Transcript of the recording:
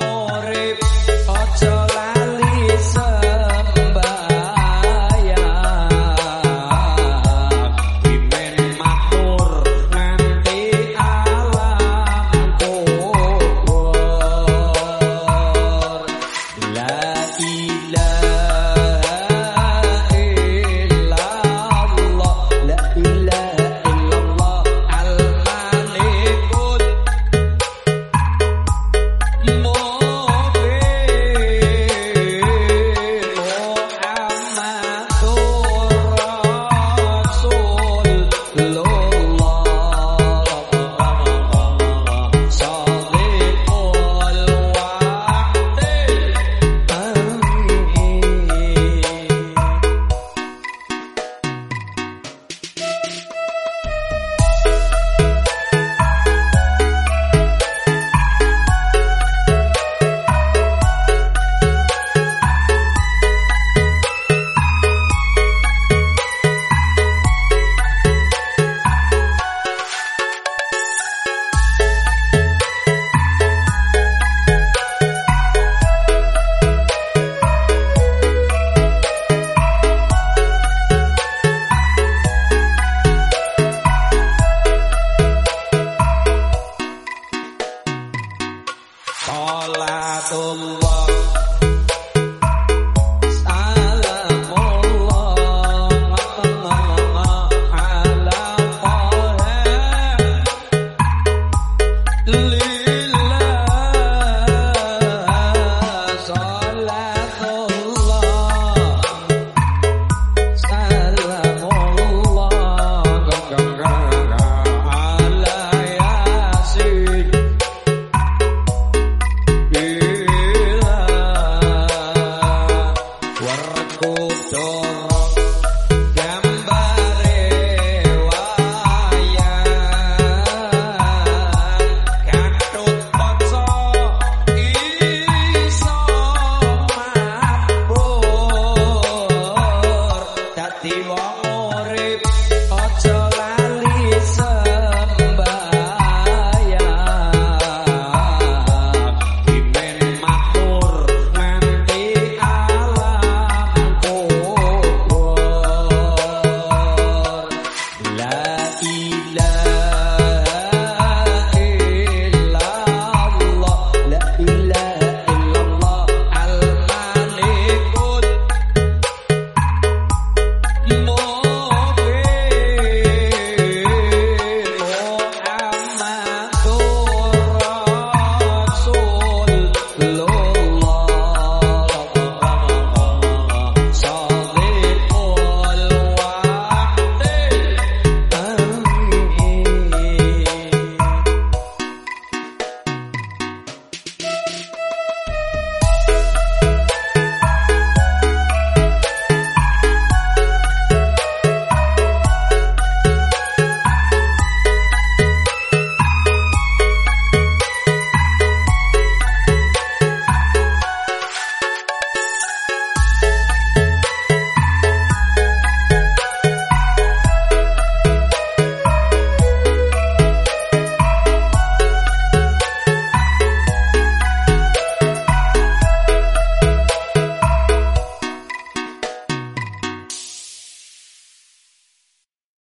urip aja